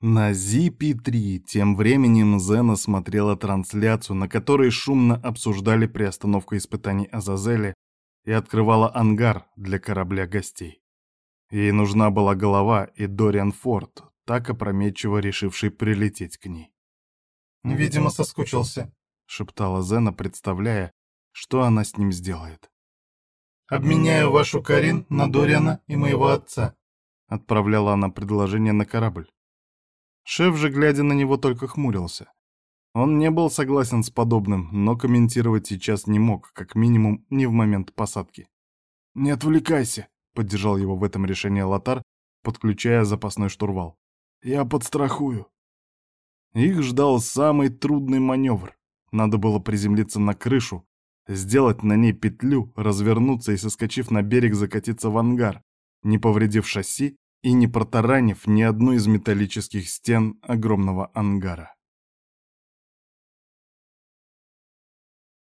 На ZP3 тем временем Зена смотрела трансляцию, на которой шумно обсуждали приостановку испытаний Азазели и открывала ангар для корабля гостей. Ей нужна была голова и Дориан Форд, так опрометчиво решивший прилететь к ней. «Видимо, соскучился», — шептала Зена, представляя, что она с ним сделает. «Обменяю вашу Карин на Дориана и моего отца», — отправляла она предложение на корабль. Шеф же, глядя на него, только хмурился. Он не был согласен с подобным, но комментировать сейчас не мог, как минимум не в момент посадки. «Не отвлекайся», — поддержал его в этом решении Лотар, подключая запасной штурвал. «Я подстрахую». Их ждал самый трудный маневр. Надо было приземлиться на крышу, сделать на ней петлю, развернуться и, соскочив на берег, закатиться в ангар, не повредив шасси и не протаранив ни одну из металлических стен огромного ангара.